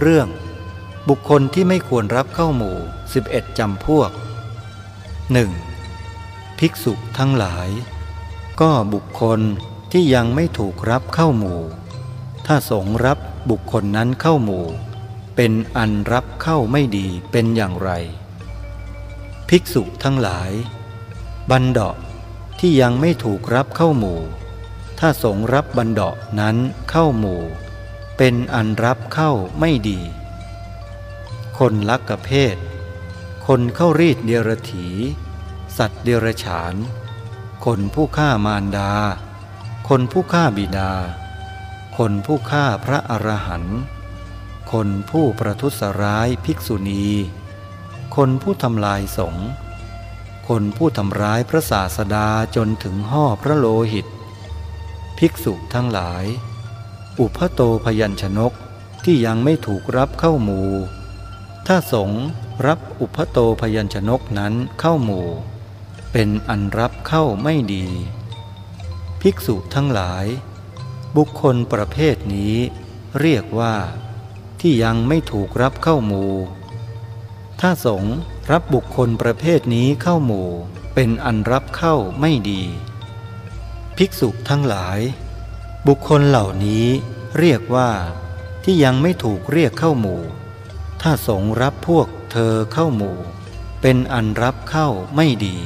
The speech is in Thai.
เรื่อง บุคคลที่ไม่ควรรับเข้าหมู่ 11จำพวก 1. ภิกษุทั้งหลาย ก็บุคคลที่ยังไม่ถูกรับเข้าหมู่ ถ้าสงรับบุคคลนั้นเข้าหมู่ เป็นอันรับเข้าไม่ดีเป็นอย่างไร ภิกษุทั้งหลาย บันดาที่ยังไม่ถูกรับเข้าหมู่ ถ้าสงรับบันดานั้นเข้าหมู่ เป็นอันรับเข้าไม่ดี คนลักกะเพศ คนเข้ารีดเดียรถี สัตว์เดรฉาน คนผู้ฆ่ามารดา คนผู้ฆ่าบิดา คนผู้ฆ่าพระอรหันต์คนผู้ประทุษร้ายภิกษุณี คนผู้ทำลายสงฆ์คนผู้ทำร้ายพระศาสดาจนถึงห่อพระโลหิต ภิกษุทั้งหลาย อุพโตพยัญชนกที่ยังไม่ถูกรับเข้าหมู่ ถ้าสงรับอุพโตพยัญชนกนั้นเข้าหมู่ เป็นอันรับเข้าไม่ดี ภิกษุทั้งหลาย บุคคลประเภทนี้เรียกว่า ที่ยังไม่ถูกรับเข้าหมู่ ถ้าสงรับบุคคลประเภทนี้เข้าหมู่ เป็นอันรับเข้าไม่ดี ภิกษุทั้งหลาย บุคคลเหล่านี้เรียกว่าที่ยังไม่ถูกเรียกเข้าหมู่ ถ้าสงรับพวกเธอเข้าหมู่ เป็นอันรับเข้าไม่ดี